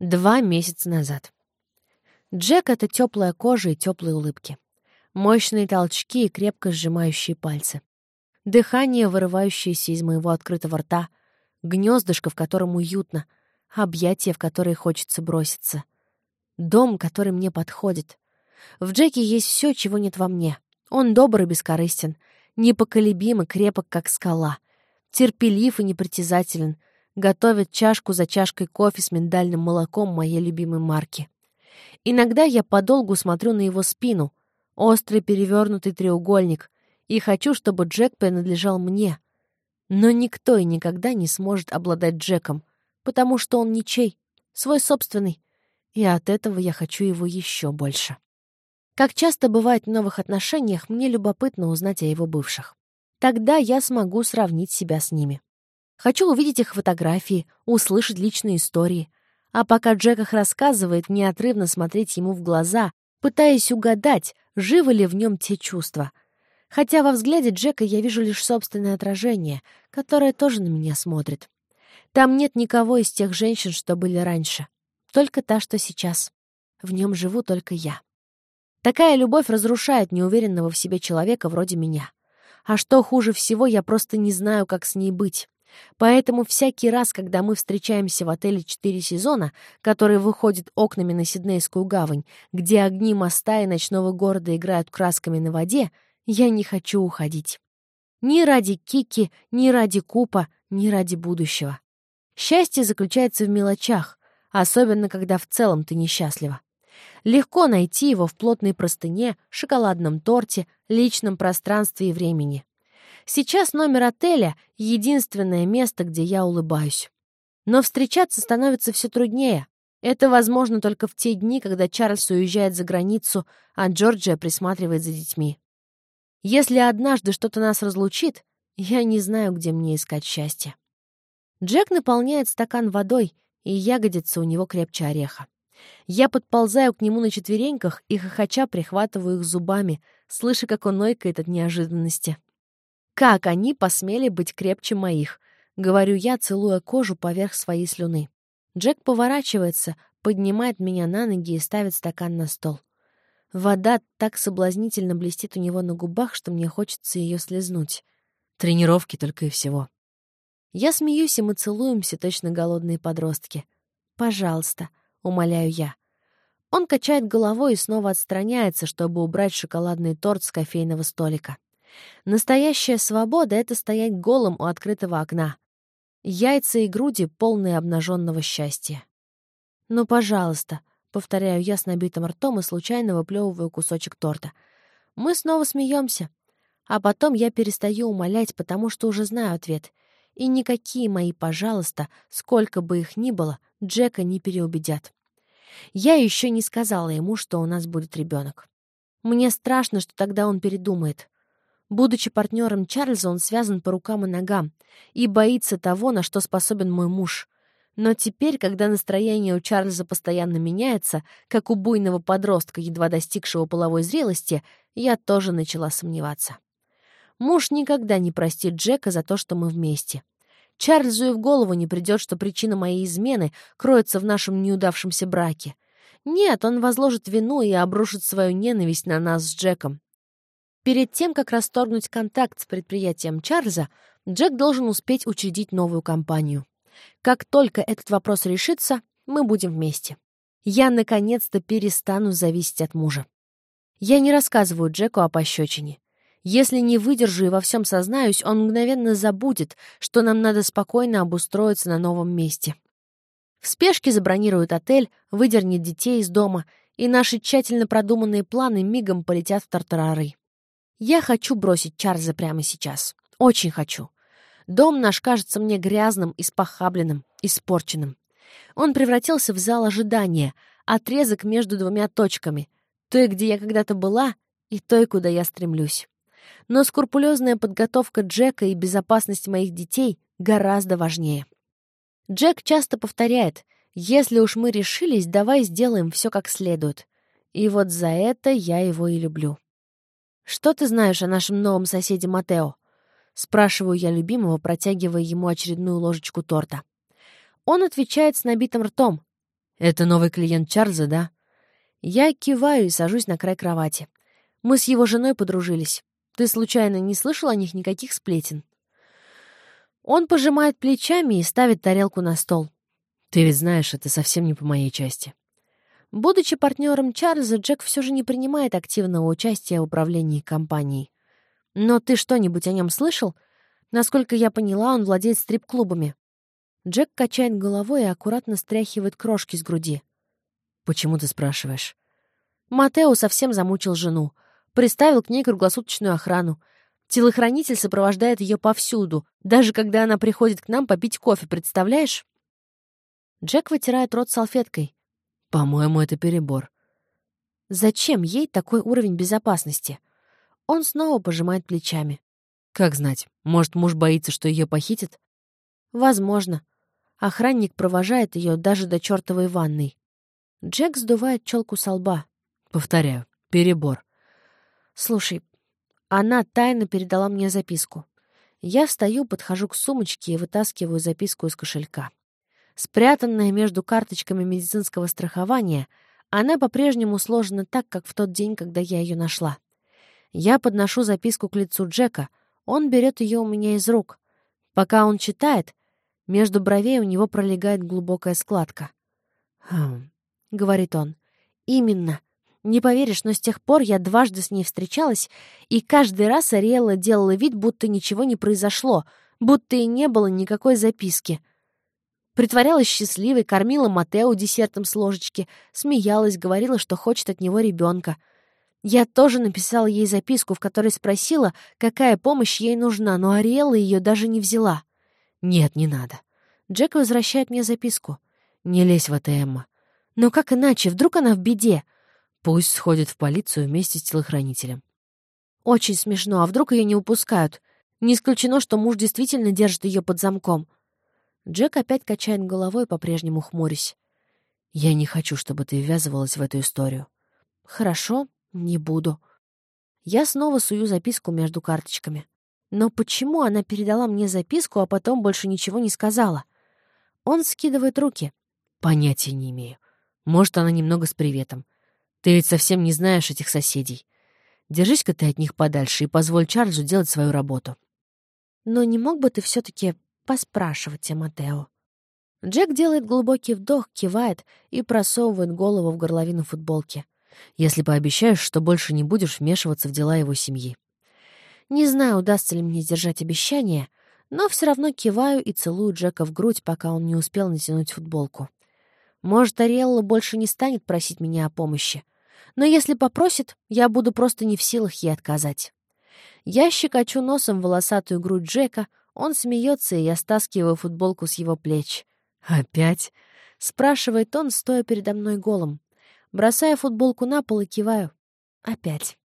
Два месяца назад. Джек — это теплая кожа и теплые улыбки. Мощные толчки и крепко сжимающие пальцы. Дыхание, вырывающееся из моего открытого рта. Гнездышко, в котором уютно. Объятия, в которые хочется броситься. Дом, который мне подходит. В Джеке есть все, чего нет во мне. Он добр и бескорыстен. Непоколебим и крепок, как скала. Терпелив и непритязателен — готовит чашку за чашкой кофе с миндальным молоком моей любимой марки. Иногда я подолгу смотрю на его спину, острый перевернутый треугольник, и хочу, чтобы Джек принадлежал мне. Но никто и никогда не сможет обладать Джеком, потому что он ничей, свой собственный, и от этого я хочу его еще больше. Как часто бывает в новых отношениях, мне любопытно узнать о его бывших. Тогда я смогу сравнить себя с ними. Хочу увидеть их фотографии, услышать личные истории. А пока Джек их рассказывает, неотрывно смотреть ему в глаза, пытаясь угадать, живы ли в нем те чувства. Хотя во взгляде Джека я вижу лишь собственное отражение, которое тоже на меня смотрит. Там нет никого из тех женщин, что были раньше. Только та, что сейчас. В нем живу только я. Такая любовь разрушает неуверенного в себе человека вроде меня. А что хуже всего, я просто не знаю, как с ней быть. Поэтому всякий раз, когда мы встречаемся в отеле «Четыре сезона», который выходит окнами на Сиднейскую гавань, где огни моста и ночного города играют красками на воде, я не хочу уходить. Ни ради Кики, ни ради Купа, ни ради будущего. Счастье заключается в мелочах, особенно когда в целом ты несчастлива. Легко найти его в плотной простыне, шоколадном торте, личном пространстве и времени. Сейчас номер отеля — единственное место, где я улыбаюсь. Но встречаться становится все труднее. Это возможно только в те дни, когда Чарльз уезжает за границу, а Джорджия присматривает за детьми. Если однажды что-то нас разлучит, я не знаю, где мне искать счастье. Джек наполняет стакан водой, и ягодица у него крепче ореха. Я подползаю к нему на четвереньках и хохоча прихватываю их зубами, слыша, как он ойкает от неожиданности. Как они посмели быть крепче моих? Говорю я, целуя кожу поверх своей слюны. Джек поворачивается, поднимает меня на ноги и ставит стакан на стол. Вода так соблазнительно блестит у него на губах, что мне хочется ее слезнуть. Тренировки только и всего. Я смеюсь, и мы целуемся, точно голодные подростки. «Пожалуйста», — умоляю я. Он качает головой и снова отстраняется, чтобы убрать шоколадный торт с кофейного столика. Настоящая свобода — это стоять голым у открытого окна. Яйца и груди, полные обнаженного счастья. «Ну, пожалуйста», — повторяю я с набитым ртом и случайно выплевываю кусочек торта. Мы снова смеемся. А потом я перестаю умолять, потому что уже знаю ответ. И никакие мои «пожалуйста», сколько бы их ни было, Джека не переубедят. Я еще не сказала ему, что у нас будет ребенок. Мне страшно, что тогда он передумает. Будучи партнером Чарльза, он связан по рукам и ногам и боится того, на что способен мой муж. Но теперь, когда настроение у Чарльза постоянно меняется, как у буйного подростка, едва достигшего половой зрелости, я тоже начала сомневаться. Муж никогда не простит Джека за то, что мы вместе. Чарльзу и в голову не придет, что причина моей измены кроется в нашем неудавшемся браке. Нет, он возложит вину и обрушит свою ненависть на нас с Джеком. Перед тем, как расторгнуть контакт с предприятием Чарльза, Джек должен успеть учредить новую компанию. Как только этот вопрос решится, мы будем вместе. Я, наконец-то, перестану зависеть от мужа. Я не рассказываю Джеку о пощечине. Если не выдержу и во всем сознаюсь, он мгновенно забудет, что нам надо спокойно обустроиться на новом месте. В спешке забронирует отель, выдернет детей из дома, и наши тщательно продуманные планы мигом полетят в тартарары. Я хочу бросить Чарльза прямо сейчас. Очень хочу. Дом наш кажется мне грязным, испохабленным, испорченным. Он превратился в зал ожидания, отрезок между двумя точками, той, где я когда-то была, и той, куда я стремлюсь. Но скрупулезная подготовка Джека и безопасность моих детей гораздо важнее. Джек часто повторяет, если уж мы решились, давай сделаем все как следует. И вот за это я его и люблю. «Что ты знаешь о нашем новом соседе Матео?» — спрашиваю я любимого, протягивая ему очередную ложечку торта. Он отвечает с набитым ртом. «Это новый клиент Чарльза, да?» Я киваю и сажусь на край кровати. Мы с его женой подружились. Ты случайно не слышал о них никаких сплетен? Он пожимает плечами и ставит тарелку на стол. Ты ведь знаешь, это совсем не по моей части. Будучи партнером Чарльза, Джек все же не принимает активного участия в управлении компанией. Но ты что-нибудь о нем слышал? Насколько я поняла, он владеет стрип-клубами. Джек качает головой и аккуратно стряхивает крошки с груди. «Почему ты спрашиваешь?» Матео совсем замучил жену. Приставил к ней круглосуточную охрану. Телохранитель сопровождает ее повсюду, даже когда она приходит к нам попить кофе, представляешь? Джек вытирает рот салфеткой. По-моему, это перебор. Зачем ей такой уровень безопасности? Он снова пожимает плечами. Как знать, может, муж боится, что ее похитят? Возможно. Охранник провожает ее даже до чертовой ванной. Джек сдувает челку со лба. Повторяю, перебор. Слушай, она тайно передала мне записку. Я встаю, подхожу к сумочке и вытаскиваю записку из кошелька. Спрятанная между карточками медицинского страхования, она по-прежнему сложена так, как в тот день, когда я ее нашла. Я подношу записку к лицу Джека, он берет ее у меня из рук. Пока он читает, между бровей у него пролегает глубокая складка. «Хм», — говорит он, — «именно. Не поверишь, но с тех пор я дважды с ней встречалась, и каждый раз Ариэлла делала вид, будто ничего не произошло, будто и не было никакой записки. Притворялась счастливой, кормила Матео десертом с ложечки, смеялась, говорила, что хочет от него ребенка. Я тоже написала ей записку, в которой спросила, какая помощь ей нужна, но Ариэлла ее даже не взяла. «Нет, не надо». Джек возвращает мне записку. «Не лезь в это, Эмма». «Но как иначе? Вдруг она в беде?» Пусть сходит в полицию вместе с телохранителем. Очень смешно, а вдруг ее не упускают? Не исключено, что муж действительно держит ее под замком. Джек опять качает головой, по-прежнему хмурясь. «Я не хочу, чтобы ты ввязывалась в эту историю». «Хорошо, не буду». Я снова сую записку между карточками. Но почему она передала мне записку, а потом больше ничего не сказала? Он скидывает руки. Понятия не имею. Может, она немного с приветом. Ты ведь совсем не знаешь этих соседей. Держись-ка ты от них подальше и позволь Чарльзу делать свою работу. Но не мог бы ты все-таки поспрашивать о Матео? Джек делает глубокий вдох, кивает и просовывает голову в горловину футболки. Если пообещаешь, что больше не будешь вмешиваться в дела его семьи. Не знаю, удастся ли мне держать обещание, но все равно киваю и целую Джека в грудь, пока он не успел натянуть футболку. Может, Ариэлла больше не станет просить меня о помощи. Но если попросит, я буду просто не в силах ей отказать. Я щекочу носом волосатую грудь Джека, он смеется, и я стаскиваю футболку с его плеч. «Опять?» — спрашивает он, стоя передо мной голым. Бросая футболку на пол и киваю. «Опять».